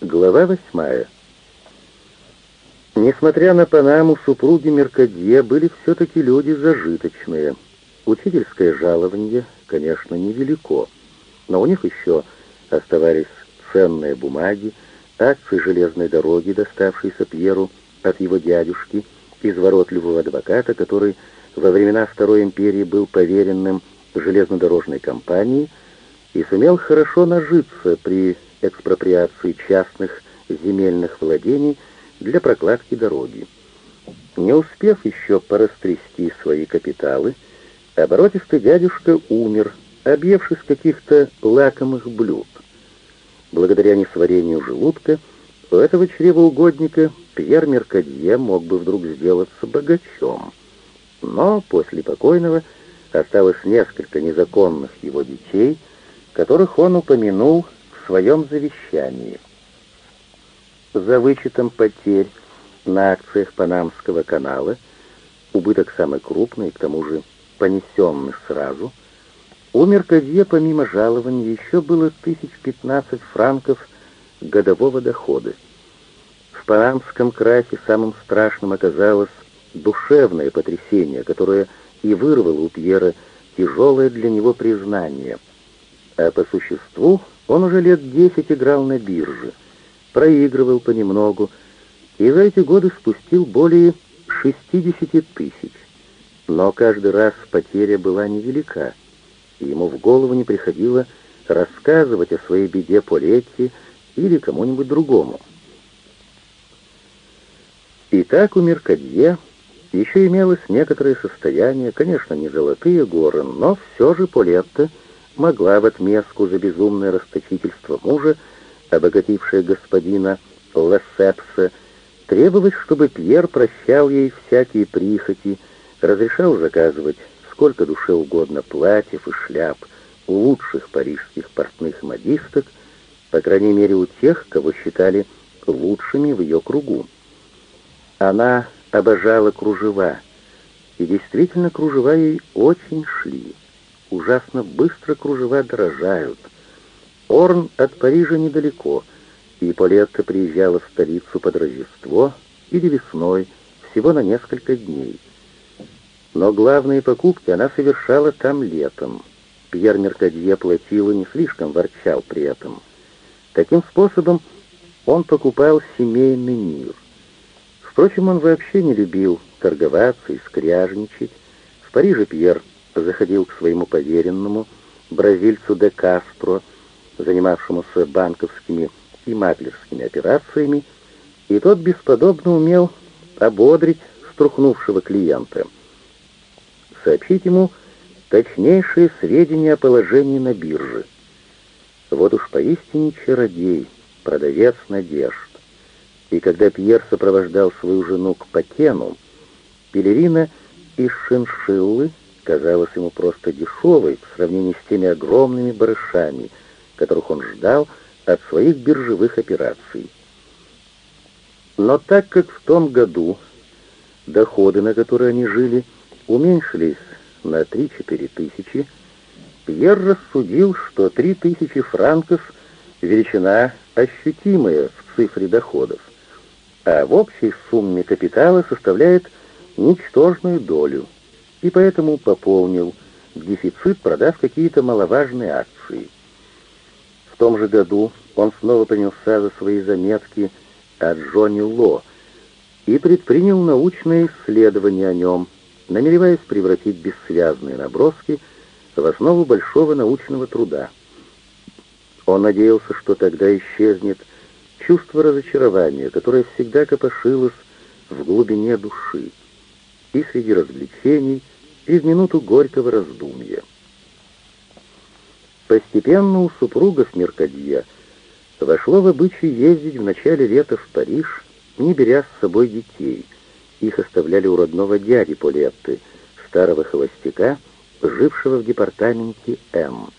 Глава восьмая. Несмотря на Панаму, супруги Меркадье были все-таки люди зажиточные. Учительское жалование, конечно, невелико, но у них еще оставались ценные бумаги, акции железной дороги, доставшиеся Пьеру от его дядюшки, изворотливого адвоката, который во времена Второй империи был поверенным железнодорожной компании и сумел хорошо нажиться при экспроприации частных земельных владений для прокладки дороги. Не успев еще порастрясти свои капиталы, оборотистый дядюшка умер, объевшись каких-то лакомых блюд. Благодаря несварению желудка у этого чревоугодника Пьер Меркадье мог бы вдруг сделаться богачом. Но после покойного осталось несколько незаконных его детей, которых он упомянул своем завещании. За вычетом потерь на акциях Панамского канала, убыток самый крупный, к тому же понесенный сразу, у Меркадье помимо жалования еще было тысяч пятнадцать франков годового дохода. В Панамском красе самым страшным оказалось душевное потрясение, которое и вырвало у Пьера тяжелое для него признание. А по существу он уже лет десять играл на бирже, проигрывал понемногу, и за эти годы спустил более 60 тысяч. Но каждый раз потеря была невелика, и ему в голову не приходило рассказывать о своей беде Полетти или кому-нибудь другому. Итак, у Меркадье еще имелось некоторое состояние, конечно, не золотые горы, но все же Полетта — могла в отместку за безумное расточительство мужа, обогатившее господина Лесепса, требовать, чтобы Пьер прощал ей всякие прихоти, разрешал заказывать сколько душе угодно платьев и шляп у лучших парижских портных модисток, по крайней мере у тех, кого считали лучшими в ее кругу. Она обожала кружева, и действительно кружева ей очень шли ужасно быстро кружева дорожают. Орн от Парижа недалеко, и Полетта приезжала в столицу под Рождество или весной, всего на несколько дней. Но главные покупки она совершала там летом. Пьер Меркадье платил и не слишком ворчал при этом. Таким способом он покупал семейный мир. Впрочем, он вообще не любил торговаться и скряжничать. В Париже Пьер заходил к своему поверенному, бразильцу де Кастро, занимавшемуся банковскими и маклерскими операциями, и тот бесподобно умел ободрить струхнувшего клиента. Сообщить ему точнейшие сведения о положении на бирже. Вот уж поистине чародей, продавец надежд. И когда Пьер сопровождал свою жену к Пакену, пелерина из шиншиллы казалась ему просто дешевой в сравнении с теми огромными барышами, которых он ждал от своих биржевых операций. Но так как в том году доходы, на которые они жили, уменьшились на 3-4 тысячи, Пьер рассудил, что 3 тысячи франков — величина ощутимая в цифре доходов, а в общей сумме капитала составляет ничтожную долю — и поэтому пополнил дефицит, продав какие-то маловажные акции. В том же году он снова принялся за свои заметки о Джонни Ло и предпринял научное исследование о нем, намереваясь превратить бессвязные наброски в основу большого научного труда. Он надеялся, что тогда исчезнет чувство разочарования, которое всегда копошилось в глубине души и среди развлечений, и в минуту горького раздумья. Постепенно у супругов Меркадье вошло в обычай ездить в начале лета в Париж, не беря с собой детей. Их оставляли у родного дяди Полетты, старого холостяка, жившего в департаменте М.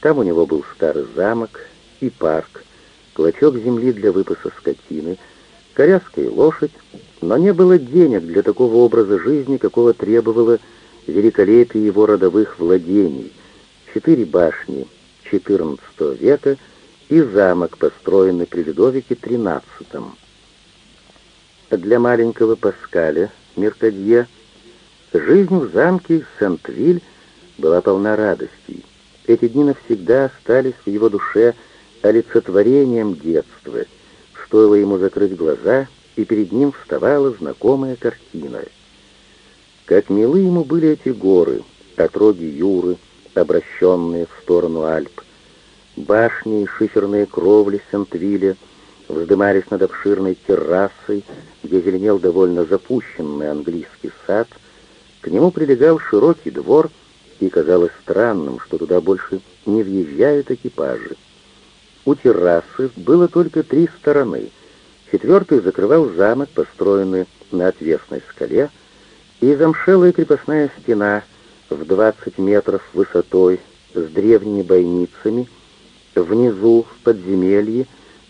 Там у него был старый замок и парк, клочок земли для выпаса скотины, коляска и лошадь, но не было денег для такого образа жизни, какого требовало великолепие его родовых владений. Четыре башни XIV века и замок, построенный при Людовике XIII. Для маленького Паскаля Меркадье жизнь в замке Сент-Виль была полна радостей. Эти дни навсегда остались в его душе олицетворением детства. Стоило ему закрыть глаза, и перед ним вставала знакомая картина. Как милы ему были эти горы, отроги Юры, обращенные в сторону Альп. Башни и шиферные кровли Сент-Вилля вздымались над обширной террасой, где зеленел довольно запущенный английский сад. К нему прилегал широкий двор — и казалось странным, что туда больше не въезжают экипажи. У террасы было только три стороны. Четвертый закрывал замок, построенный на отвесной скале, и замшелая крепостная стена в 20 метров высотой с древними бойницами. Внизу, в подземелье,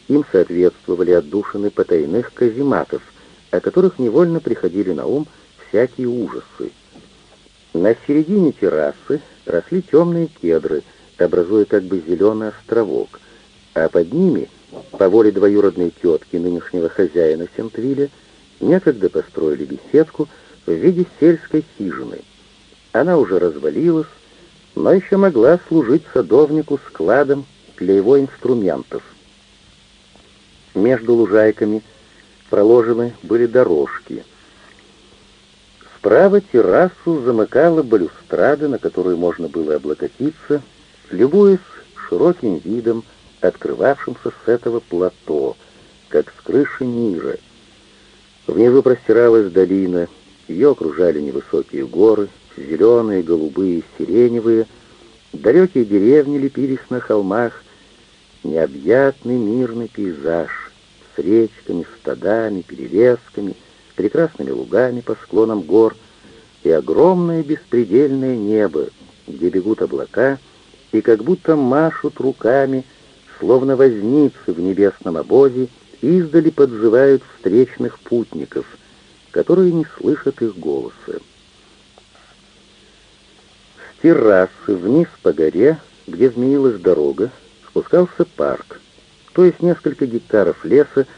им соответствовали отдушины потайных казематов, о которых невольно приходили на ум всякие ужасы. На середине террасы росли темные кедры, образуя как бы зеленый островок, а под ними, по воле двоюродной тетки нынешнего хозяина Сентвилля, некогда построили беседку в виде сельской хижины. Она уже развалилась, но еще могла служить садовнику складом для его инструментов. Между лужайками проложены были дорожки — Справа террасу замыкала балюстрада, на которую можно было облокотиться, любуясь широким видом, открывавшимся с этого плато, как с крыши мира. Внизу простиралась долина, ее окружали невысокие горы, зеленые, голубые, сиреневые, далекие деревни лепились на холмах, необъятный мирный пейзаж с речками, стадами, перелесками — прекрасными лугами по склонам гор и огромное беспредельное небо, где бегут облака и как будто машут руками, словно возницы в небесном обозе, издали подзывают встречных путников, которые не слышат их голоса. С террасы вниз по горе, где змеилась дорога, спускался парк, то есть несколько гектаров леса,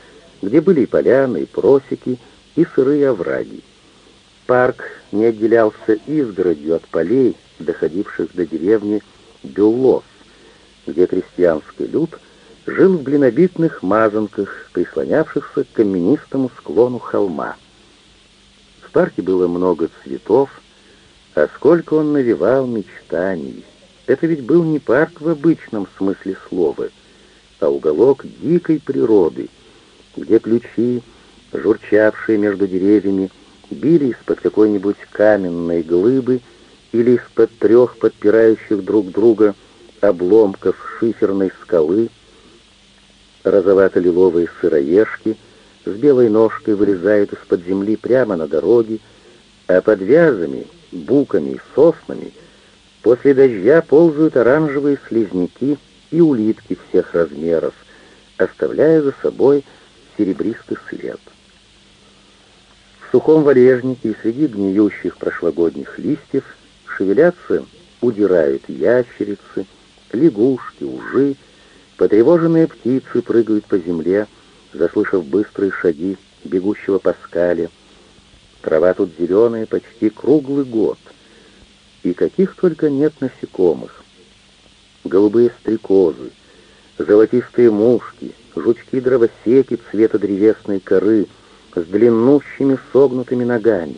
где были и поляны, и просеки, и сырые овраги. Парк не отделялся изгородью от полей, доходивших до деревни Бюллос, где крестьянский люд жил в глинобитных мазанках, прислонявшихся к каменистому склону холма. В парке было много цветов, а сколько он навевал мечтаний. Это ведь был не парк в обычном смысле слова, а уголок дикой природы, где ключи журчавшие между деревьями, били из-под какой-нибудь каменной глыбы или из-под трех подпирающих друг друга обломков шиферной скалы, розовато-лиловые сыроежки с белой ножкой вылезают из-под земли прямо на дороге, а под вязами, буками и соснами после дождя ползают оранжевые слизняки и улитки всех размеров, оставляя за собой серебристый след сухом валежнике и среди гниющих прошлогодних листьев шевелятся, удирают ящерицы, лягушки, ужи, потревоженные птицы прыгают по земле, заслышав быстрые шаги бегущего по скале. Трава тут зеленая почти круглый год, и каких только нет насекомых. Голубые стрекозы, золотистые мушки, жучки-дровосеки цвета древесной коры — с длиннущими согнутыми ногами.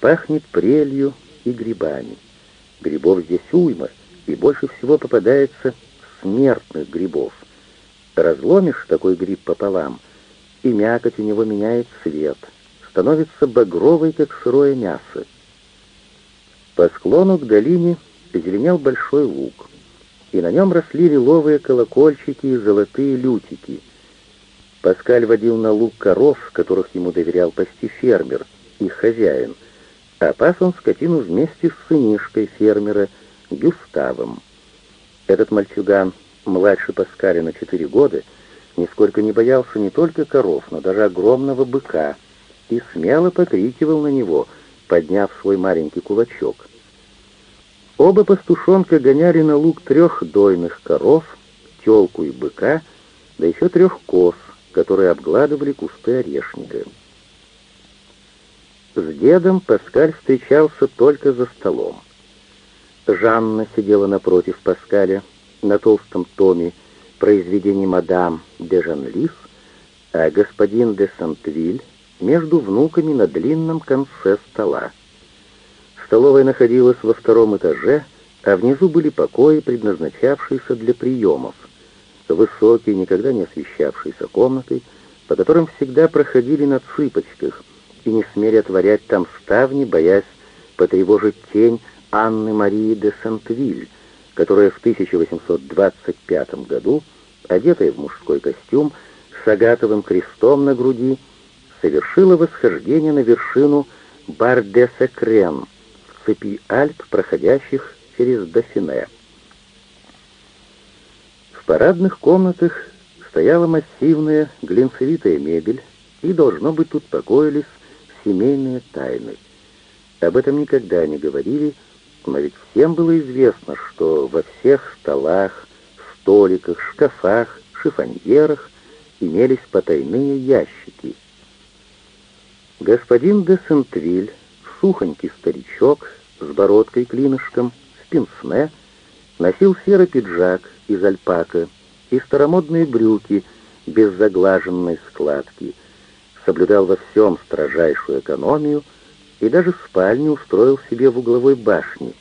Пахнет прелью и грибами. Грибов здесь уйма, и больше всего попадается смертных грибов. Разломишь такой гриб пополам, и мякоть у него меняет цвет, становится багровой, как сырое мясо. По склону к долине зеленел большой луг, и на нем росли лиловые колокольчики и золотые лютики — Паскаль водил на луг коров, которых ему доверял пасти фермер, их хозяин, а пас он скотину вместе с сынишкой фермера Гюставом. Этот мальчуган, младше Паскаля на четыре года, нисколько не боялся не только коров, но даже огромного быка, и смело покрикивал на него, подняв свой маленький кулачок. Оба пастушонка гоняли на луг трех дойных коров, телку и быка, да еще трех коз, которые обгладывали кусты орешника. С дедом Паскаль встречался только за столом. Жанна сидела напротив Паскаля на толстом томе произведений мадам де Жанлис, а господин де Сантвиль между внуками на длинном конце стола. Столовая находилась во втором этаже, а внизу были покои, предназначавшиеся для приемов, высокие, никогда не освещавшиеся комнаты, по которым всегда проходили на цыпочках и не смели отворять там ставни, боясь потревожить тень Анны Марии де Сентвиль, которая в 1825 году, одетая в мужской костюм, с агатовым крестом на груди, совершила восхождение на вершину Бар-де-Секрен в цепи Альп, проходящих через Дофине. В парадных комнатах стояла массивная глинцевитая мебель, и, должно быть, тут покоились семейные тайны. Об этом никогда не говорили, но ведь всем было известно, что во всех столах, столиках, шкафах, шифоньерах имелись потайные ящики. Господин де Сентвиль, сухонький старичок с бородкой-клинышком, в пенсне, носил серый пиджак из альпака и старомодные брюки без заглаженной складки, соблюдал во всем строжайшую экономию и даже спальню устроил себе в угловой башне,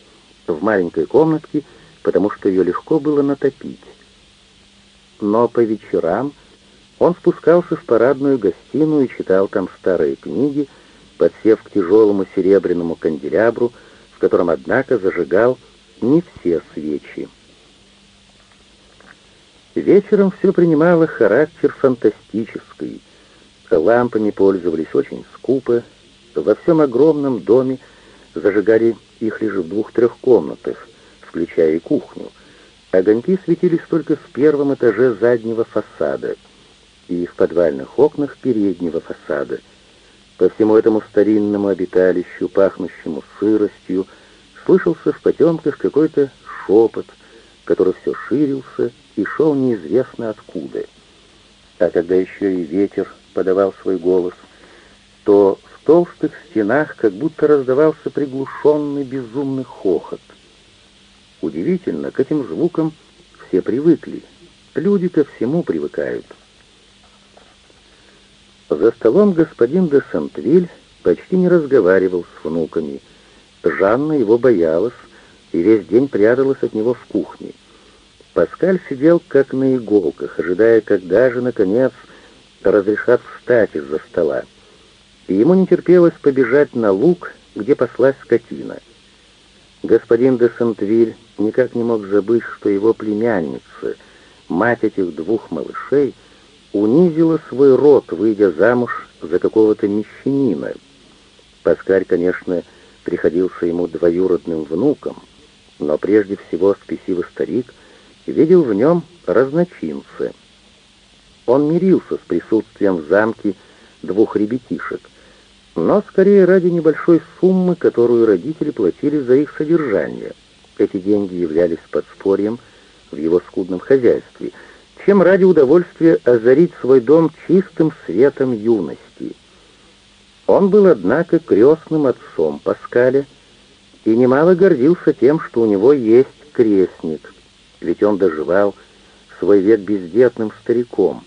в маленькой комнатке, потому что ее легко было натопить. Но по вечерам он спускался в парадную гостиную и читал там старые книги, подсев к тяжелому серебряному канделябру, в котором, однако, зажигал не все свечи. Вечером все принимало характер фантастический. Лампами пользовались очень скупо. Во всем огромном доме зажигали их лишь в двух-трех комнатах, включая и кухню. Огоньки светились только в первом этаже заднего фасада — и в подвальных окнах переднего фасада. По всему этому старинному обиталищу, пахнущему сыростью, слышался в потемках какой-то шепот, который все ширился и шел неизвестно откуда. А когда еще и ветер подавал свой голос, то в толстых стенах как будто раздавался приглушенный безумный хохот. Удивительно, к этим звукам все привыкли. Люди ко всему привыкают. За столом господин де Сентвиль почти не разговаривал с внуками. Жанна его боялась и весь день пряталась от него в кухне. Паскаль сидел как на иголках, ожидая, когда же, наконец, разрешат встать из-за стола. И ему не терпелось побежать на луг, где паслась скотина. Господин де Сентвиль никак не мог забыть, что его племянница, мать этих двух малышей, унизила свой род, выйдя замуж за какого-то мещанина. Паскаль, конечно, приходился ему двоюродным внуком, но прежде всего спесивый старик видел в нем разночинца. Он мирился с присутствием в замке двух ребятишек, но скорее ради небольшой суммы, которую родители платили за их содержание. Эти деньги являлись подспорьем в его скудном хозяйстве — чем ради удовольствия озарить свой дом чистым светом юности. Он был, однако, крестным отцом Паскаля и немало гордился тем, что у него есть крестник, ведь он доживал свой век бездетным стариком.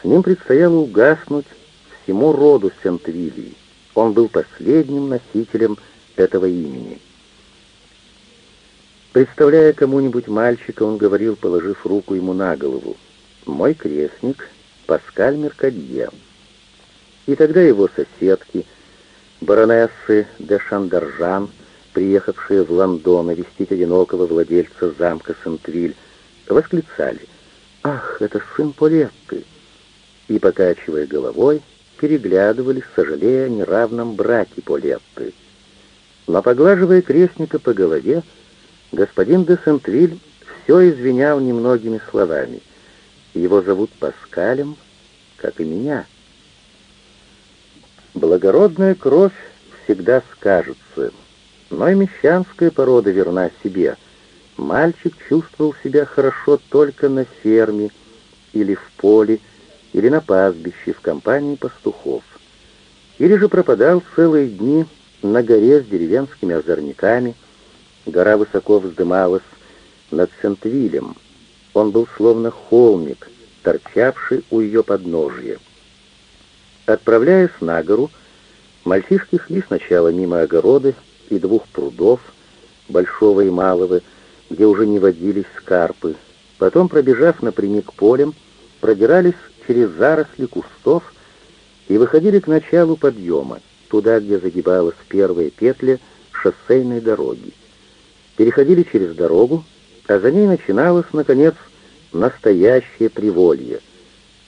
С ним предстояло угаснуть всему роду Сентвилий. Он был последним носителем этого имени. Представляя кому-нибудь мальчика, он говорил, положив руку ему на голову, «Мой крестник Паскаль Меркадье». И тогда его соседки, баронессы де Шандаржан, приехавшие в Лондон навестить одинокого владельца замка Сентвиль, восклицали «Ах, это сын Полетты!» и, покачивая головой, переглядывались, сожалея о неравном браке Полетты. Но, поглаживая крестника по голове, Господин де Сентвиль все извинял немногими словами. Его зовут Паскалем, как и меня. Благородная кровь всегда скажется, но и мещанская порода верна себе, Мальчик чувствовал себя хорошо только на ферме или в поле, или на пастбище в компании пастухов. Или же пропадал целые дни на горе с деревенскими озорниками. Гора высоко вздымалась над Сент-Вилем. Он был словно холмик, торчавший у ее подножья. Отправляясь на гору, мальчишки шли сначала мимо огорода и двух прудов, большого и малого, где уже не водились скарпы. Потом, пробежав напрямик полем, продирались через заросли кустов и выходили к началу подъема, туда, где загибалась первая петля шоссейной дороги. Переходили через дорогу, а за ней начиналось, наконец, настоящее приволье.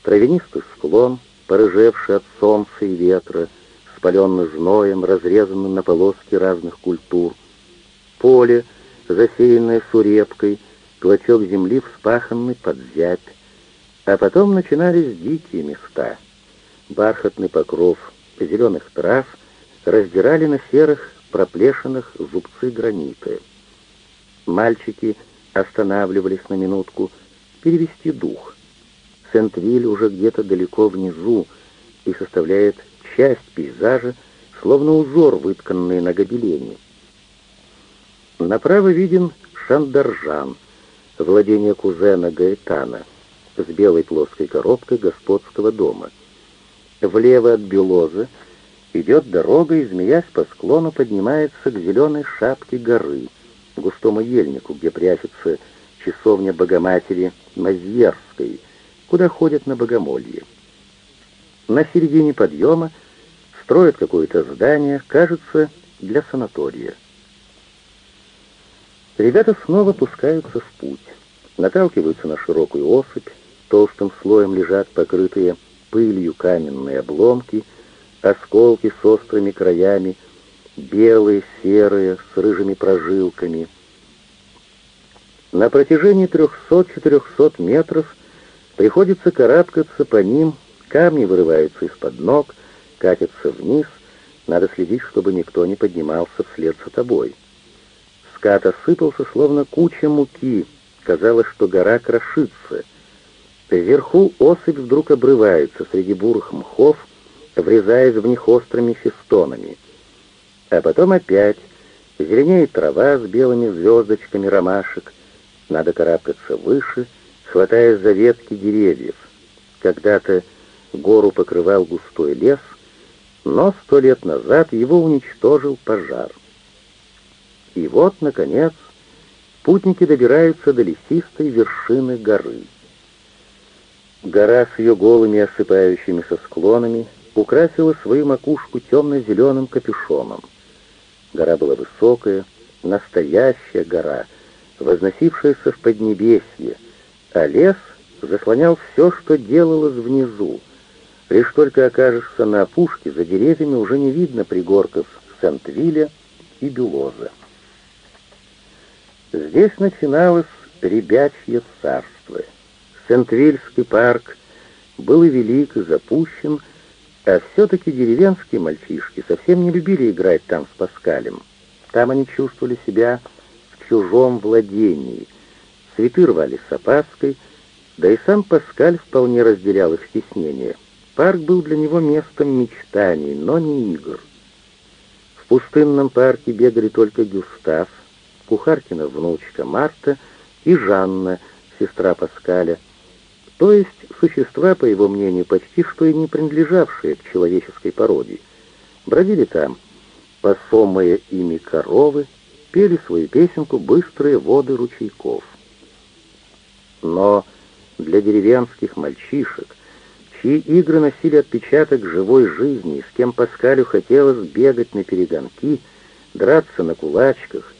Травянистый склон, порыжевший от солнца и ветра, спаленный зноем, разрезанный на полоски разных культур, поле, засеянное сурепкой, клочок земли, вспаханный под зябь. А потом начинались дикие места. Бархатный покров зеленых трав раздирали на серых проплешинах зубцы гранита. Мальчики останавливались на минутку перевести дух. Сент-Виль уже где-то далеко внизу и составляет часть пейзажа, словно узор, вытканный на гобелене. Направо виден Шандаржан, владение кузена Гаэтана, с белой плоской коробкой господского дома. Влево от Белоза идет дорога и, змеясь по склону, поднимается к зеленой шапке горы, густому ельнику, где прячется часовня Богоматери Мазьерской, куда ходят на богомолье. На середине подъема строят какое-то здание, кажется, для санатория. Ребята снова пускаются в путь. Наталкиваются на широкую осыпь, толстым слоем лежат покрытые пылью каменные обломки, осколки с острыми краями, белые, серые, с рыжими прожилками. На протяжении 300-400 метров приходится карабкаться по ним, камни вырываются из-под ног, катятся вниз, надо следить, чтобы никто не поднимался вслед за тобой. Скат осыпался, словно куча муки. Казалось, что гора крошится. Вверху осыпь вдруг обрывается среди бурых мхов, врезаясь в них острыми фестонами. А потом опять зеленеет трава с белыми звездочками ромашек. Надо карабкаться выше, хватаясь за ветки деревьев. Когда-то гору покрывал густой лес, но сто лет назад его уничтожил пожар. И вот, наконец, путники добираются до лесистой вершины горы. Гора с ее голыми осыпающимися склонами украсила свою макушку темно-зеленым капюшоном. Гора была высокая, настоящая гора, возносившаяся в Поднебесье, а лес заслонял все, что делалось внизу. Лишь только окажешься на опушке, за деревьями уже не видно пригорков Сент-Вилля и Бюлоза. Здесь начиналось ребячье царство. Сент-Вильский парк был и велик, и запущен, а все-таки деревенские мальчишки совсем не любили играть там с Паскалем. Там они чувствовали себя в чужом владении. Цветы рвали с опаской, да и сам Паскаль вполне разделял их стеснение. Парк был для него местом мечтаний, но не игр. В пустынном парке бегали только Гюстав, Кухаркина внучка Марта и Жанна, сестра Паскаля, то есть существа, по его мнению, почти что и не принадлежавшие к человеческой породе. Бродили там посомые ими коровы, пели свою песенку «Быстрые воды ручейков». Но для деревенских мальчишек, чьи игры носили отпечаток живой жизни, с кем Паскалю хотелось бегать на перегонки, драться на кулачках,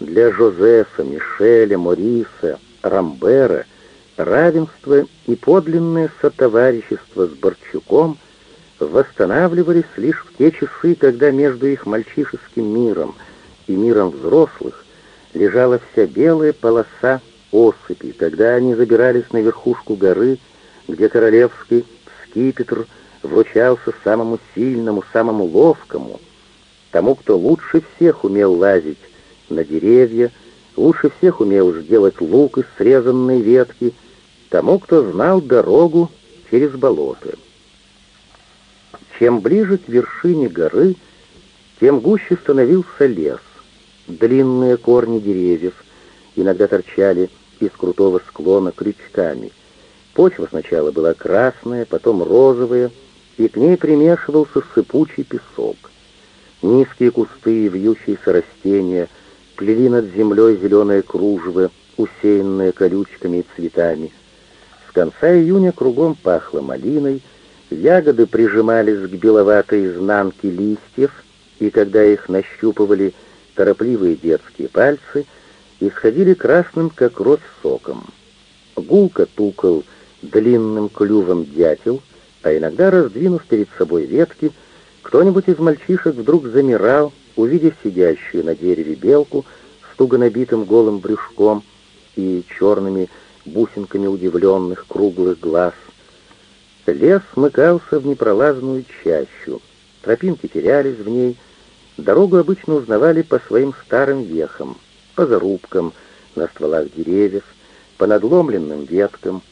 для Жозефа, Мишеля, Мориса, Рамбера равенство и подлинное сотоварищество с Борчуком восстанавливались лишь в те часы, когда между их мальчишеским миром и миром взрослых лежала вся белая полоса осыпи, когда они забирались на верхушку горы, где королевский скипетр вручался самому сильному, самому ловкому, тому, кто лучше всех умел лазить на деревья, лучше всех умел сделать лук из срезанной ветки, тому, кто знал дорогу через болото. Чем ближе к вершине горы, тем гуще становился лес. Длинные корни деревьев иногда торчали из крутого склона крючками. Почва сначала была красная, потом розовая, и к ней примешивался сыпучий песок. Низкие кусты и вьющиеся растения плели над землей зеленое кружево, усеянное колючками и цветами. Конца июня кругом пахло малиной, ягоды прижимались к беловатой изнанке листьев, и когда их нащупывали торопливые детские пальцы, исходили красным, как кровь, соком. Гулко тукал длинным клювом дятел, а иногда, раздвинув перед собой ветки, кто-нибудь из мальчишек вдруг замирал, увидев сидящую на дереве белку с туго набитым голым брюшком и черными бусинками удивленных круглых глаз. Лес смыкался в непролазную чащу, тропинки терялись в ней, дорогу обычно узнавали по своим старым вехам, по зарубкам на стволах деревьев, по надломленным веткам.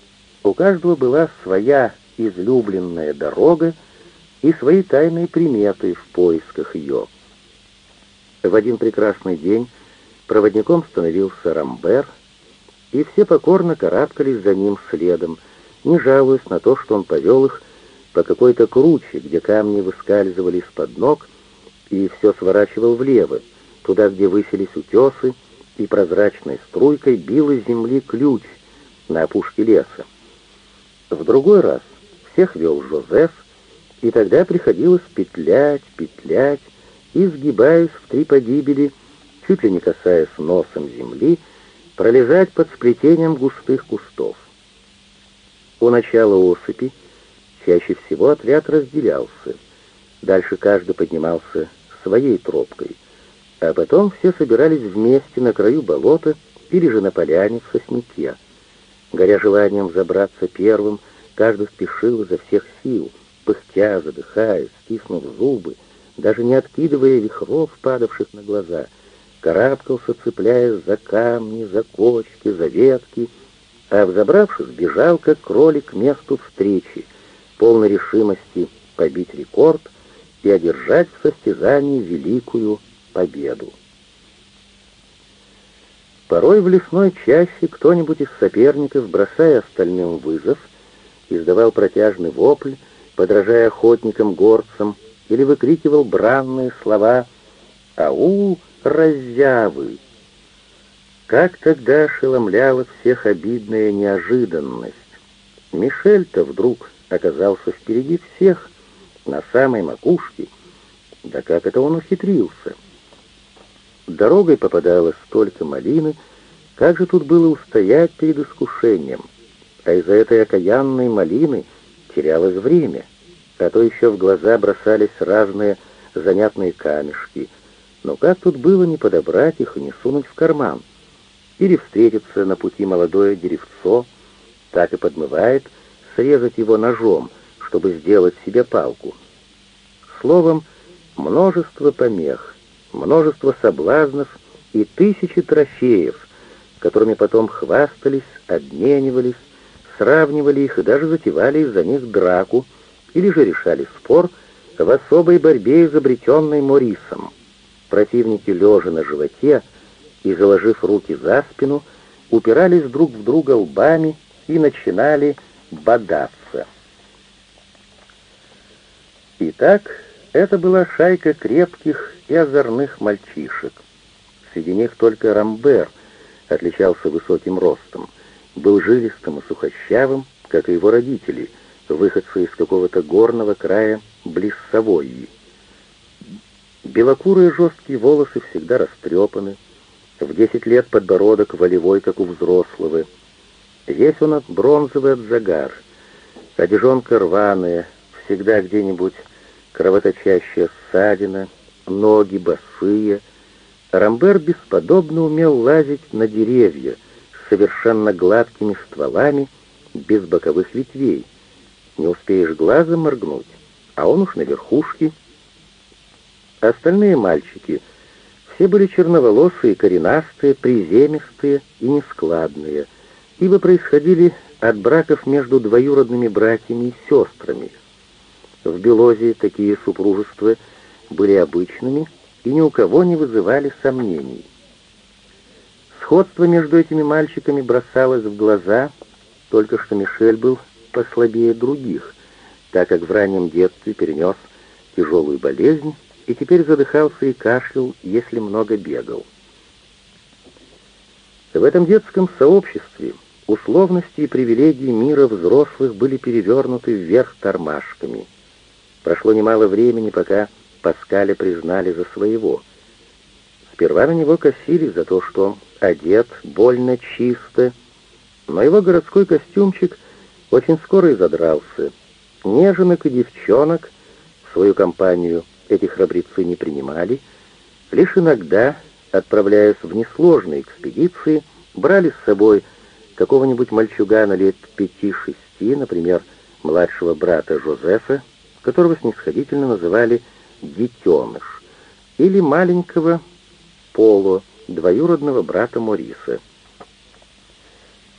У каждого была своя излюбленная дорога и свои тайные приметы в поисках ее. В один прекрасный день проводником становился Рамбер, и все покорно карабкались за ним следом, не жалуясь на то, что он повел их по какой-то круче, где камни выскальзывали из-под ног, и все сворачивал влево, туда, где высились утесы, и прозрачной струйкой бил из земли ключ на опушке леса. В другой раз всех вел Жозеф, и тогда приходилось петлять, петлять, и, сгибаясь в три погибели, чуть ли не касаясь носом земли, пролежать под сплетением густых кустов. У начала осыпи чаще всего отряд разделялся. Дальше каждый поднимался своей тропкой, а потом все собирались вместе на краю болота или же на поляне в сосняке. Горя желанием забраться первым, каждый спешил изо всех сил, пыхтя, задыхаясь, стиснув зубы, даже не откидывая вихров, падавших на глаза, карабкался, цепляясь за камни, за кочки, за ветки, а, взобравшись, бежал, как кролик, к месту встречи, полной решимости побить рекорд и одержать в состязании великую победу. Порой в лесной чаще кто-нибудь из соперников, бросая остальным вызов, издавал протяжный вопль, подражая охотникам-горцам, или выкрикивал бранные слова «Ау, раззявы!». Как тогда ошеломляла всех обидная неожиданность. Мишель-то вдруг оказался впереди всех, на самой макушке. Да как это он ухитрился? Дорогой попадалось столько малины, как же тут было устоять перед искушением? А из-за этой окаянной малины терялось время а то еще в глаза бросались разные занятные камешки. Но как тут было не подобрать их и не сунуть в карман? Или встретиться на пути молодое деревцо, так и подмывает срезать его ножом, чтобы сделать себе палку. Словом, множество помех, множество соблазнов и тысячи трофеев, которыми потом хвастались, обменивались, сравнивали их и даже затевали из-за них драку, или же решали спор в особой борьбе, изобретенной Морисом. Противники, лежа на животе и заложив руки за спину, упирались друг в друга лбами и начинали бодаться. Итак, это была шайка крепких и озорных мальчишек. Среди них только Рамбер отличался высоким ростом, был жилистым и сухощавым, как и его родители — выходцы из какого-то горного края близ Савойи. Белокурые жесткие волосы всегда растрепаны, в десять лет подбородок волевой, как у взрослого. Весь он от бронзовый от загар, одежонка рваная, всегда где-нибудь кровоточащая ссадина, ноги босые. Рамбер бесподобно умел лазить на деревья с совершенно гладкими стволами, без боковых ветвей. Не успеешь глазом моргнуть, а он уж на верхушке. Остальные мальчики Все были черноволосые, коренастые, приземистые и нескладные, ибо происходили от браков между двоюродными братьями и сестрами. В Белозе такие супружества были обычными и ни у кого не вызывали сомнений. Сходство между этими мальчиками бросалось в глаза, только что Мишель был послабее других, так как в раннем детстве перенес тяжелую болезнь и теперь задыхался и кашлял, если много бегал. В этом детском сообществе условности и привилегии мира взрослых были перевернуты вверх тормашками. Прошло немало времени, пока Паскаля признали за своего. Сперва на него косили за то, что одет больно чисто, но его городской костюмчик очень скоро и задрался. Неженок и девчонок свою компанию эти храбрецы не принимали, лишь иногда, отправляясь в несложные экспедиции, брали с собой какого-нибудь мальчугана лет пяти-шести, например, младшего брата Жозефа, которого снисходительно называли «детеныш», или маленького Поло, двоюродного брата Мориса.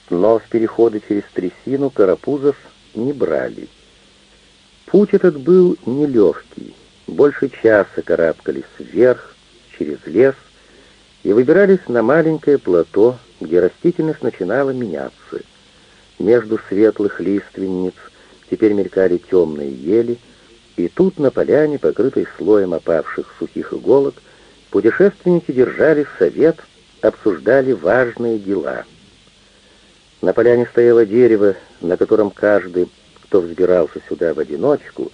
Но в переходы через трясину карапузов не брали. Путь этот был нелегкий. Больше часа карабкались вверх, через лес, и выбирались на маленькое плато, где растительность начинала меняться. Между светлых лиственниц теперь мелькали темные ели, и тут на поляне, покрытой слоем опавших сухих иголок, путешественники держали совет, обсуждали важные дела. На поляне стояло дерево, на котором каждый, кто взбирался сюда в одиночку,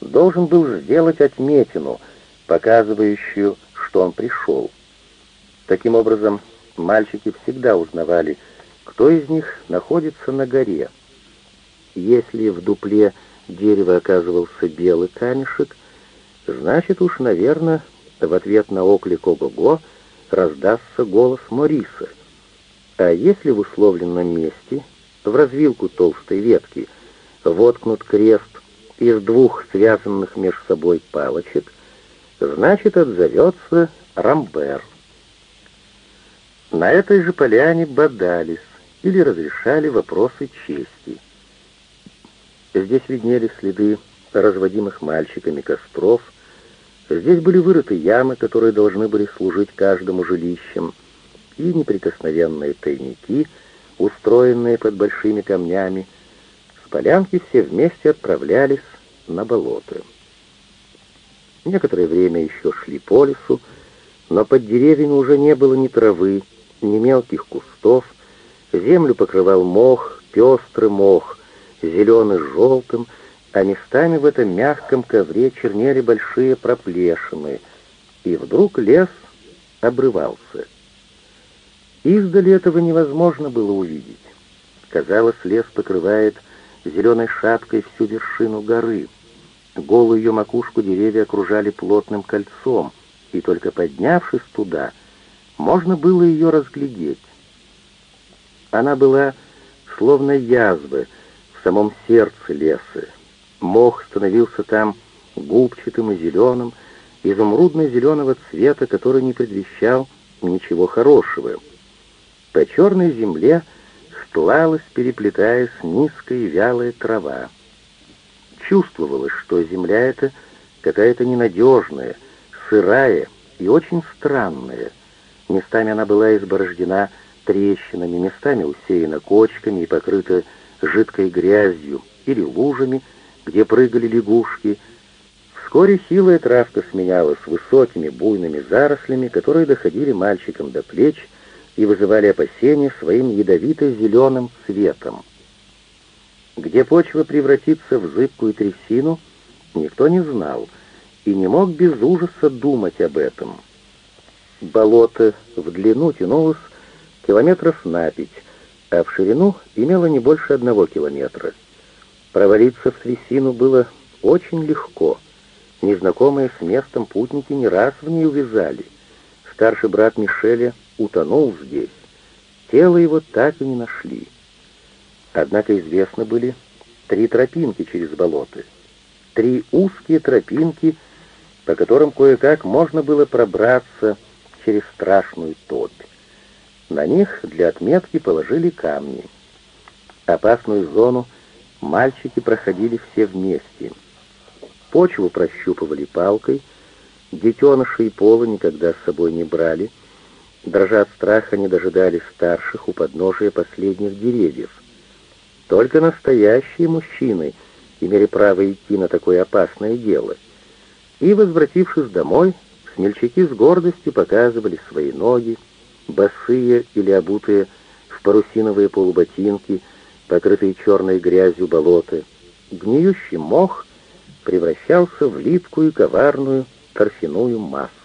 должен был сделать отметину, показывающую, что он пришел. Таким образом, мальчики всегда узнавали, кто из них находится на горе. Если в дупле дерева оказывался белый камешек, значит уж, наверное, в ответ на оклик «Ого-го» раздастся голос Мориса. А если в условленном месте, в развилку толстой ветки, воткнут крест из двух связанных между собой палочек, значит отзовется Рамбер. На этой же поляне бодались или разрешали вопросы чести. Здесь виднелись следы разводимых мальчиками костров, здесь были вырыты ямы, которые должны были служить каждому жилищем, и неприкосновенные тайники, устроенные под большими камнями. Полянки все вместе отправлялись на болото. Некоторое время еще шли по лесу, но под деревьями уже не было ни травы, ни мелких кустов, землю покрывал мох, пестрый мох, зеленый с желтым, а местами в этом мягком ковре чернели большие проплешины, и вдруг лес обрывался. Издали этого невозможно было увидеть. Казалось, лес покрывает зеленой шапкой всю вершину горы. Голую ее макушку деревья окружали плотным кольцом, и только поднявшись туда — можно было ее разглядеть. Она была словно язва в самом сердце леса. Мох становился там губчатым и зеленым, изумрудно-зеленого цвета, который не предвещал ничего хорошего. По черной земле стлалась, переплетаясь, низкая и вялая трава. Чувствовалось, что земля эта какая-то ненадежная, сырая и очень странная. Местами она была изборождена трещинами, местами усеяна кочками и покрыта жидкой грязью или лужами, где прыгали лягушки. Вскоре хилая травка сменялась высокими буйными зарослями, которые доходили мальчикам до плеч и вызывали опасения своим ядовито-зеленым цветом. Где почва превратится в зыбкую трясину, никто не знал и не мог без ужаса думать об этом — Болото в длину тянулось километров на пять, а в ширину имело не больше одного километра. Провалиться в трясину было очень легко. Незнакомые с местом путники не раз в ней увязали. Старший брат Мишеля утонул здесь. Тело его так и не нашли. Однако известны были три тропинки через болото. Три узкие тропинки, по которым кое-как можно было пробраться через страшную топь. На них для отметки положили камни. Опасную зону мальчики проходили все вместе. Почву прощупывали палкой, детеныши и пола никогда с собой не брали, дрожа от страха не дожидались старших у подножия последних деревьев. Только настоящие мужчины имели право идти на такое опасное дело. И, возвратившись домой, смельчаки с гордостью показывали свои ноги, босые или обутые в парусиновые полуботинки, покрытые черной грязью болота. Гниющий мох превращался в липкую коварную торфяную массу.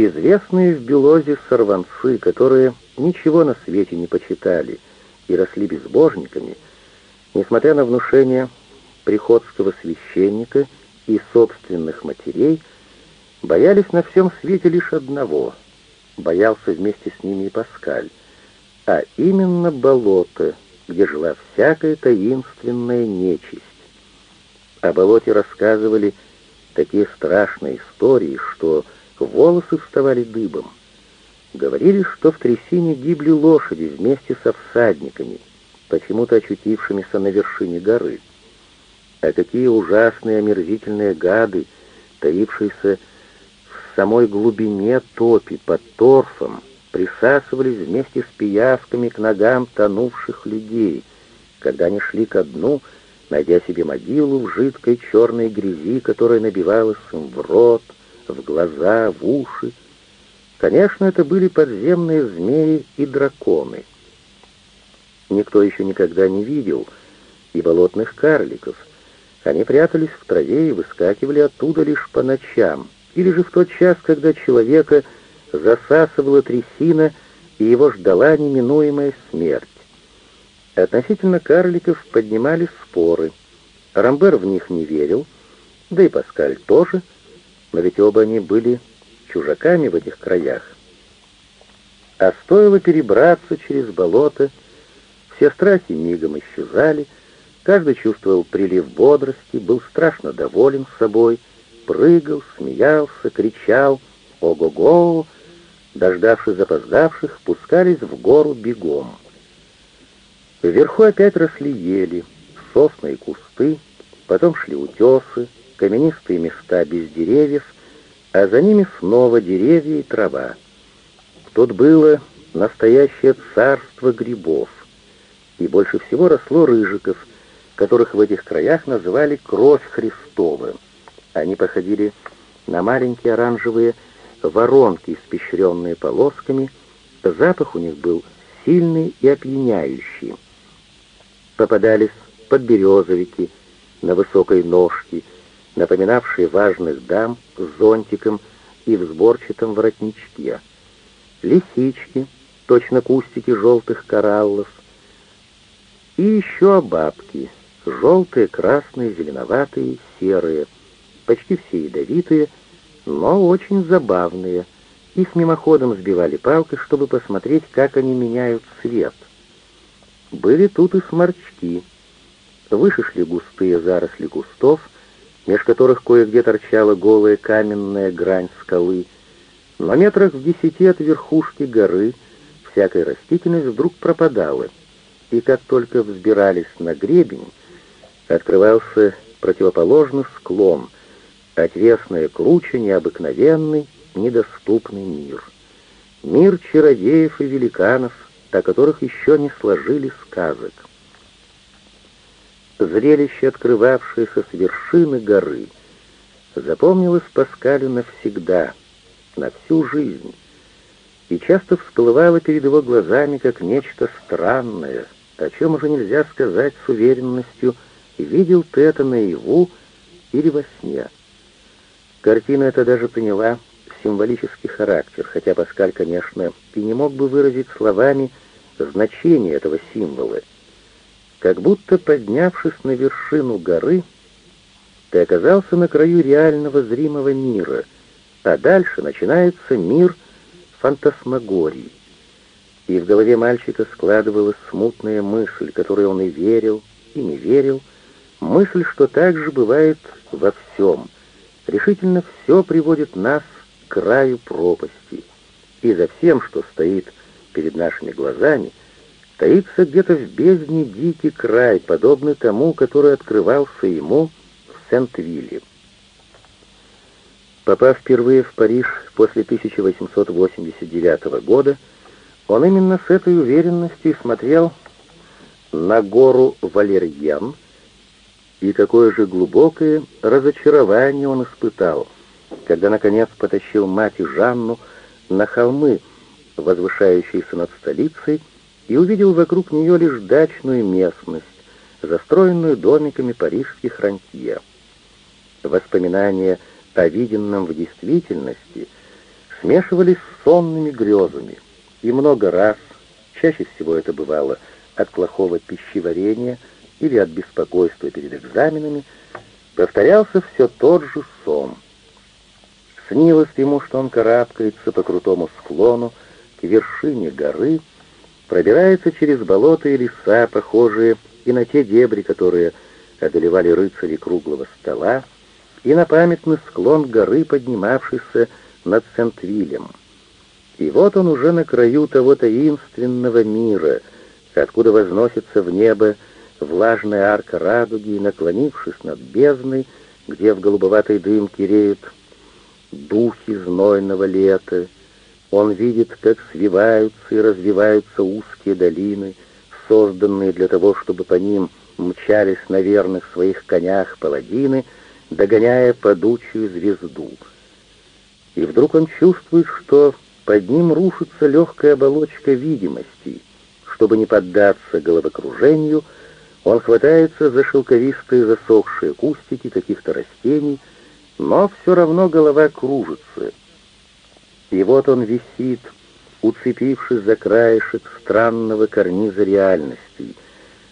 Известные в Белозе сорванцы, которые ничего на свете не почитали и росли безбожниками, несмотря на внушение приходского священника и собственных матерей, боялись на всем свете лишь одного, боялся вместе с ними и Паскаль, а именно болото, где жила всякая таинственная нечисть. О болоте рассказывали такие страшные истории, что волосы вставали дыбом. Говорили, что в трясине гибли лошади вместе со всадниками, почему-то очутившимися на вершине горы. А какие ужасные омерзительные гады, таившиеся в самой глубине топи под торфом, присасывались вместе с пиявками к ногам тонувших людей, когда они шли ко дну, найдя себе могилу в жидкой черной грязи, которая набивалась им в рот, в глаза, в уши, Конечно, это были подземные змеи и драконы. Никто еще никогда не видел и болотных карликов. Они прятались в траве и выскакивали оттуда лишь по ночам, или же в тот час, когда человека засасывала трясина, и его ждала неминуемая смерть. Относительно карликов поднимались споры. Рамбер в них не верил, да и Паскаль тоже, но ведь оба они были чужаками в этих краях. А стоило перебраться через болото, все страхи мигом исчезали, каждый чувствовал прилив бодрости, был страшно доволен собой, прыгал, смеялся, кричал «Ого-го!», дождавшись запоздавших, пускались в гору бегом. Вверху опять росли ели, сосны и кусты, потом шли утесы, каменистые места без деревьев — а за ними снова деревья и трава. Тут было настоящее царство грибов, и больше всего росло рыжиков, которых в этих краях называли «кровь Христова». Они походили на маленькие оранжевые воронки, испещренные полосками, запах у них был сильный и опьяняющий. Попадались подберезовики на высокой ножке, напоминавшие важных дам с зонтиком и в сборчатом воротничке, лисички, точно кустики желтых кораллов, и еще бабки, желтые, красные, зеленоватые, серые, почти все ядовитые, но очень забавные. Их мимоходом сбивали палкой, чтобы посмотреть, как они меняют цвет. Были тут и сморчки. Выше густые заросли кустов, меж которых кое-где торчала голая каменная грань скалы, но метрах в десяти от верхушки горы всякая растительность вдруг пропадала, и как только взбирались на гребень, открывался противоположный склон, отвесная круче, необыкновенный, недоступный мир. Мир чародеев и великанов, о которых еще не сложили сказок. Зрелище, открывавшееся с вершины горы, запомнилось Паскалю навсегда, на всю жизнь, и часто всплывало перед его глазами как нечто странное, о чем уже нельзя сказать с уверенностью, видел ты это наяву или во сне. Картина эта даже приняла символический характер, хотя Паскаль, конечно, и не мог бы выразить словами значение этого символа — как будто поднявшись на вершину горы, ты оказался на краю реального зримого мира, а дальше начинается мир фантасмагории. И в голове мальчика складывалась смутная мысль, которой он и верил, и не верил, мысль, что так же бывает во всем. Решительно все приводит нас к краю пропасти. И за всем, что стоит перед нашими глазами, таится где-то в бездне дикий край, подобный тому, который открывался ему в Сент-Вилле. Попав впервые в Париж после 1889 года, он именно с этой уверенностью смотрел на гору Валерьян, и какое же глубокое разочарование он испытал, когда, наконец, потащил мать и Жанну на холмы, возвышающиеся над столицей, и увидел вокруг нее лишь дачную местность, застроенную домиками парижских рантье. Воспоминания о виденном в действительности смешивались с сонными грезами, и много раз, чаще всего это бывало от плохого пищеварения или от беспокойства перед экзаменами, повторялся все тот же сон. Снилось ему, что он карабкается по крутому склону к вершине горы, пробирается через болота и леса, похожие и на те дебри, которые одолевали рыцари круглого стола, и на памятный склон горы, поднимавшийся над Сент-Вилем. И вот он уже на краю того таинственного мира, откуда возносится в небо влажная арка радуги, и, наклонившись над бездной, где в голубоватой дымке реют духи знойного лета, он видит, как свиваются и развиваются узкие долины, созданные для того, чтобы по ним мчались на верных своих конях паладины — догоняя падучую звезду. И вдруг он чувствует, что под ним рушится легкая оболочка видимости. Чтобы не поддаться головокружению, он хватается за шелковистые засохшие кустики каких-то растений, но все равно голова кружится. И вот он висит, уцепившись за краешек странного карниза реальности,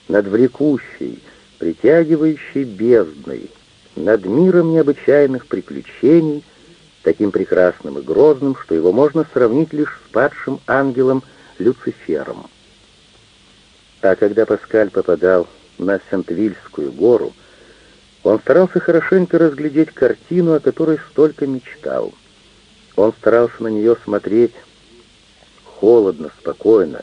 над влекущей, притягивающей бездной, над миром необычайных приключений, таким прекрасным и грозным, что его можно сравнить лишь с падшим ангелом Люцифером. А когда Паскаль попадал на Сент-Вильскую гору, он старался хорошенько разглядеть картину, о которой столько мечтал. Он старался на нее смотреть холодно, спокойно,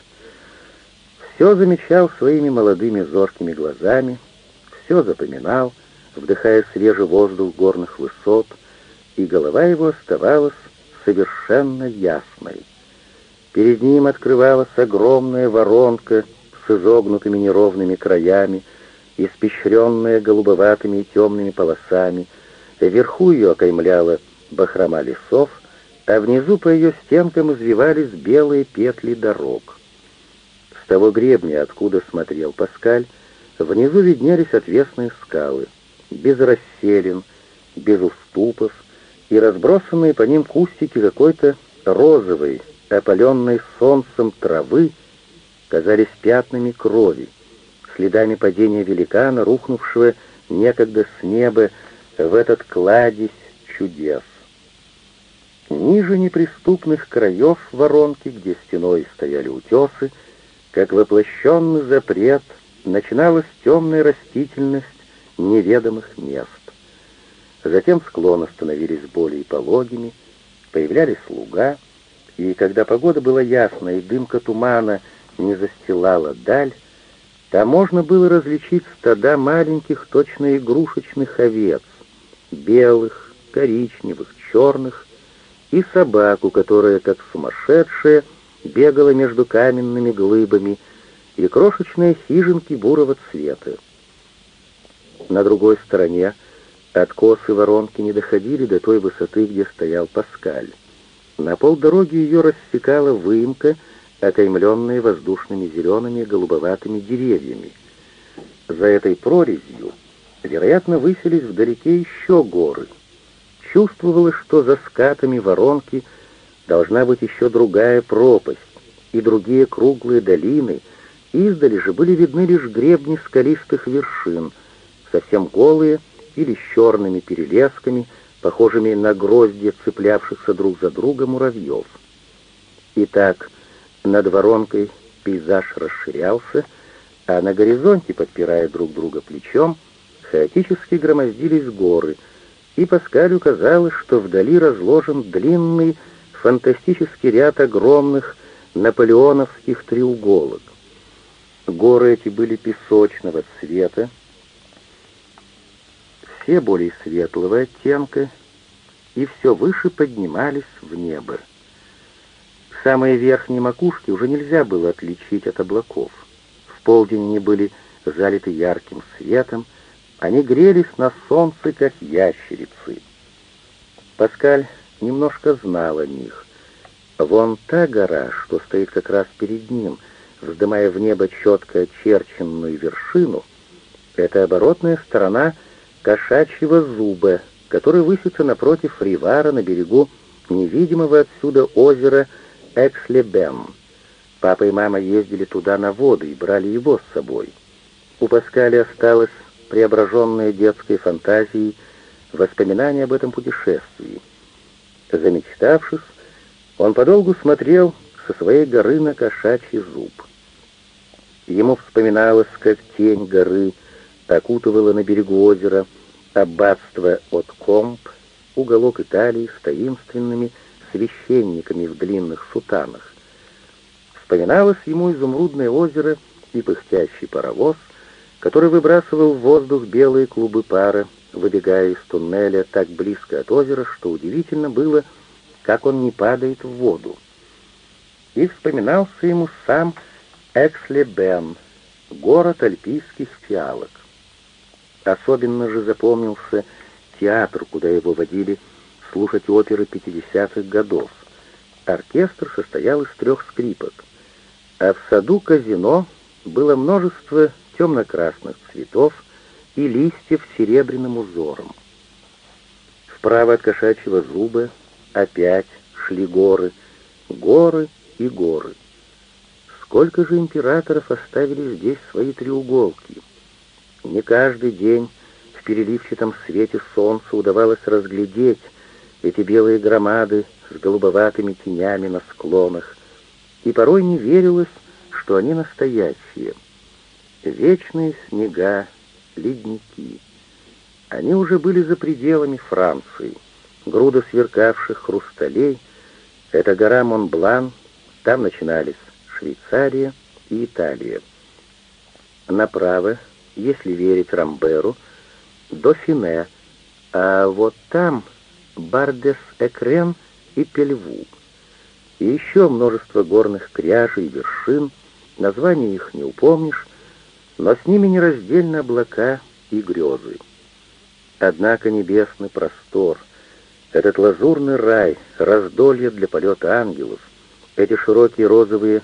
все замечал своими молодыми зоркими глазами, все запоминал — вдыхая свежий воздух горных высот, и голова его оставалась совершенно ясной. Перед ним открывалась огромная воронка с изогнутыми неровными краями, испещренная голубоватыми и темными полосами, вверху ее окаймляла бахрома лесов, а внизу по ее стенкам извивались белые петли дорог. С того гребня, откуда смотрел Паскаль, внизу виднелись отвесные скалы — без расселин, без уступов и разбросанные по ним кустики какой-то розовой, опаленной солнцем травы, казались пятнами крови, следами падения великана, рухнувшего некогда с неба в этот кладезь чудес. Ниже неприступных краев воронки, где стеной стояли утесы, как воплощенный запрет, начиналась темная растительность неведомых мест. Затем склоны становились более пологими, появлялись луга, и когда погода была ясная и дымка тумана не застилала даль, там можно было различить стада маленьких, точно игрушечных овец, белых, коричневых, черных, и собаку, которая, как сумасшедшая, бегала между каменными глыбами, и крошечные хижинки бурого цвета. На другой стороне откосы воронки не доходили до той высоты, где стоял Паскаль. На полдороги ее рассекала выемка, окаймленная воздушными зелеными голубоватыми деревьями. За этой прорезью, вероятно, высились вдалеке еще горы. Чувствовалось, что за скатами воронки должна быть еще другая пропасть, и другие круглые долины, издали же были видны лишь гребни скалистых вершин — совсем голые или с черными перелесками, похожими на грозди цеплявшихся друг за друга муравьев. Итак, над воронкой пейзаж расширялся, а на горизонте, подпирая друг друга плечом, хаотически громоздились горы, и Паскалю казалось, что вдали разложен длинный фантастический ряд огромных наполеоновских треуголок. Горы эти были песочного цвета, все более светлого оттенка, и все выше поднимались в небо. Самые верхние макушки уже нельзя было отличить от облаков. В полдень они были залиты ярким светом, они грелись на солнце, как ящерицы. Паскаль немножко знал о них. Вон та гора, что стоит как раз перед ним, вздымая в небо четко очерченную вершину, это оборотная сторона кошачьего зуба, который высится напротив Ривара на берегу невидимого отсюда озера Экслебем. Папа и мама ездили туда на воду и брали его с собой. У Паскаля осталось преображенное детской фантазией воспоминание об этом путешествии. Замечтавшись, он подолгу смотрел со своей горы на кошачий зуб. Ему вспоминалось, как тень горы окутывала на берегу озера аббатство от Комп, уголок Италии с таинственными священниками в длинных сутанах. Вспоминалось ему изумрудное озеро и пыхтящий паровоз, который выбрасывал в воздух белые клубы пара, выбегая из туннеля так близко от озера, что удивительно было, как он не падает в воду. И вспоминался ему сам Экслебен, город альпийских фиалок. Особенно же запомнился театр, куда его водили слушать оперы 50-х годов. Оркестр состоял из трех скрипок, а в саду казино было множество темно-красных цветов и листьев с серебряным узором. Вправо от кошачьего зуба опять шли горы, горы и горы. Сколько же императоров оставили здесь свои треуголки? Не каждый день в переливчатом свете солнца удавалось разглядеть эти белые громады с голубоватыми тенями на склонах, и порой не верилось, что они настоящие. Вечные снега, ледники. Они уже были за пределами Франции. Груда сверкавших хрусталей — это гора Монблан, там начинались Швейцария и Италия. Направо если верить Рамберу, Дофине, а вот там Бардес-Экрен и Пельву. И еще множество горных кряжей и вершин, названия их не упомнишь, но с ними нераздельны облака и грезы. Однако небесный простор, этот лазурный рай, раздолье для полета ангелов, эти широкие розовые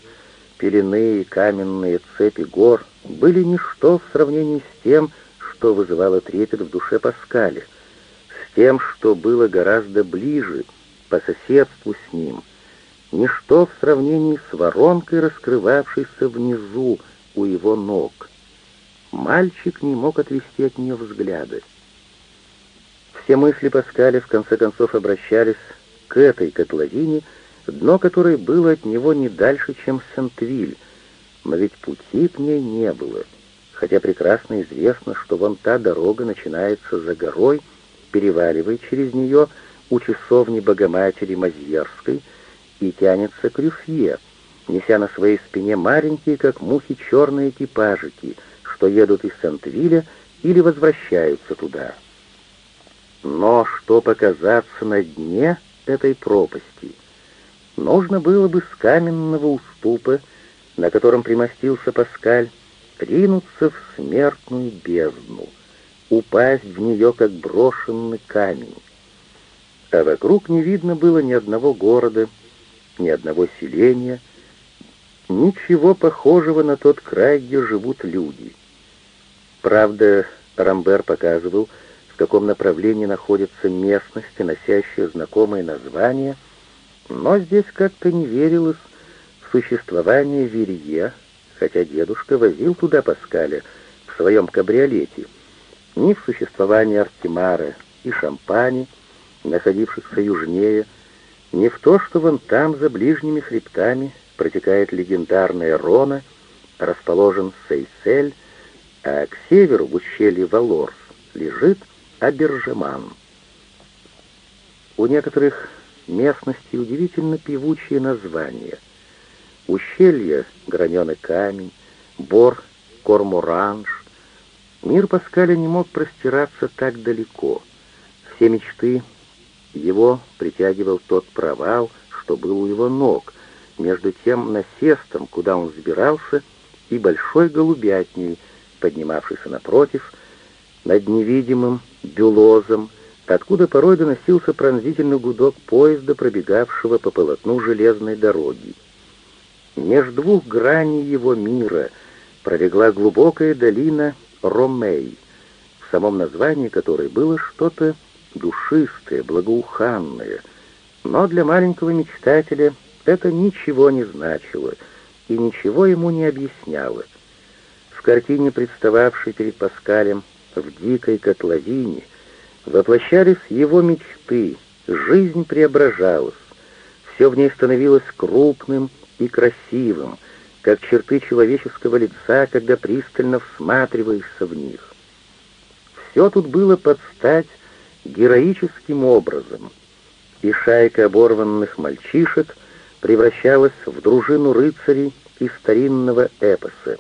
пелены и каменные цепи гор были ничто в сравнении с тем, что вызывало трепет в душе Паскаля, с тем, что было гораздо ближе, по соседству с ним, ничто в сравнении с воронкой, раскрывавшейся внизу у его ног. Мальчик не мог отвести от нее взгляды. Все мысли Паскаля в конце концов обращались к этой котловине, дно которой было от него не дальше, чем Сент-Виль, но ведь пути к ней не было, хотя прекрасно известно, что вон та дорога начинается за горой, переваливая через нее у часовни Богоматери Мазьерской и тянется к Рюфье, неся на своей спине маленькие, как мухи, черные экипажики, что едут из Сент-Виля или возвращаются туда. Но что показаться на дне этой пропасти? Нужно было бы с каменного уступа, на котором примостился Паскаль, ринуться в смертную бездну, упасть в нее, как брошенный камень. А вокруг не видно было ни одного города, ни одного селения, ничего похожего на тот край, где живут люди. Правда, Рамбер показывал, в каком направлении находятся местности, носящие знакомые названия — но здесь как-то не верилось в существование Верье, хотя дедушка возил туда Паскаля в своем кабриолете, ни в существование Артемара и Шампани, находившихся южнее, ни в то, что вон там, за ближними хребтами, протекает легендарная Рона, расположен Сейсель, а к северу, в ущелье Валорс, лежит Абержеман. У некоторых местностей удивительно певучие названия. Ущелье — граненый камень, бор — кормуранж. Мир Паскаля не мог простираться так далеко. Все мечты его притягивал тот провал, что был у его ног, между тем насестом, куда он взбирался, и большой голубятней, поднимавшейся напротив, над невидимым бюлозом, откуда порой доносился пронзительный гудок поезда, пробегавшего по полотну железной дороги. Меж двух граней его мира пролегла глубокая долина Ромей, в самом названии которой было что-то душистое, благоуханное, но для маленького мечтателя это ничего не значило и ничего ему не объясняло. В картине, представавшей перед Паскалем в дикой котловине, воплощались его мечты, жизнь преображалась, все в ней становилось крупным и красивым, как черты человеческого лица, когда пристально всматриваешься в них. Все тут было под стать героическим образом, и шайка оборванных мальчишек превращалась в дружину рыцарей из старинного эпоса.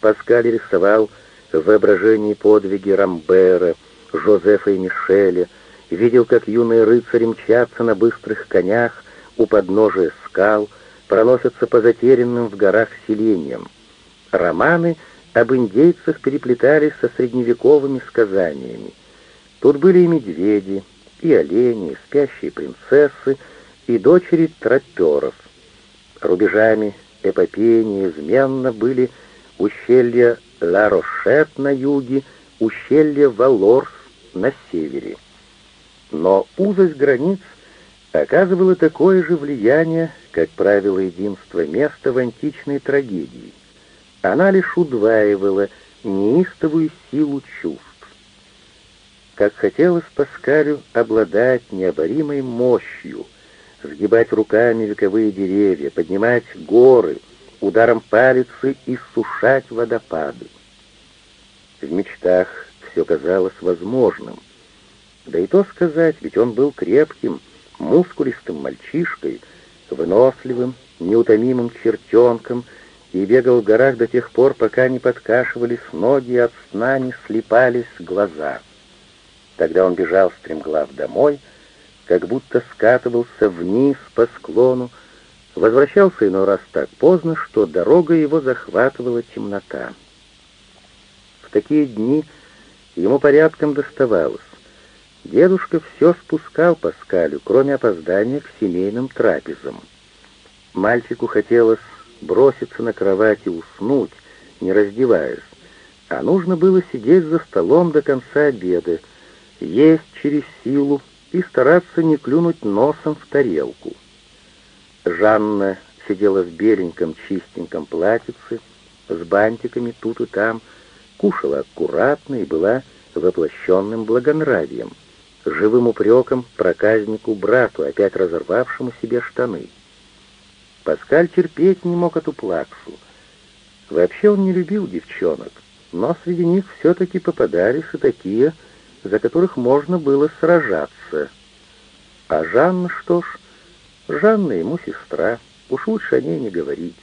Паскаль рисовал в подвиги Рамбера, Жозефа и Мишеля, видел, как юные рыцари мчатся на быстрых конях у подножия скал, проносятся по затерянным в горах селениям. Романы об индейцах переплетались со средневековыми сказаниями. Тут были и медведи, и олени, и спящие принцессы, и дочери троперов. Рубежами эпопеи неизменно были ущелья Ла-Рошет на юге, ущелье Валорс на севере. Но узость границ оказывала такое же влияние, как правило, единство места в античной трагедии. Она лишь удваивала неистовую силу чувств. Как хотелось Паскалю обладать необоримой мощью, сгибать руками вековые деревья, поднимать горы, ударом палицы иссушать водопады. В мечтах все казалось возможным. Да и то сказать, ведь он был крепким, мускулистым мальчишкой, выносливым, неутомимым чертенком и бегал в горах до тех пор, пока не подкашивались ноги от сна не слепались глаза. Тогда он бежал стремглав домой, как будто скатывался вниз по склону, возвращался иной раз так поздно, что дорога его захватывала темнота. В такие дни ему порядком доставалось. Дедушка все спускал Паскалю, кроме опоздания к семейным трапезам. Мальчику хотелось броситься на кровать и уснуть, не раздеваясь, а нужно было сидеть за столом до конца обеда, есть через силу и стараться не клюнуть носом в тарелку. Жанна сидела в беленьком чистеньком платьице, с бантиками тут и там, кушала аккуратно и была воплощенным благонравием, живым упреком проказнику брату, опять разорвавшему себе штаны. Паскаль терпеть не мог эту плаксу. Вообще он не любил девчонок, но среди них все-таки попадались и такие, за которых можно было сражаться. А Жанна, что ж, Жанна ему сестра, уж лучше о ней не говорить.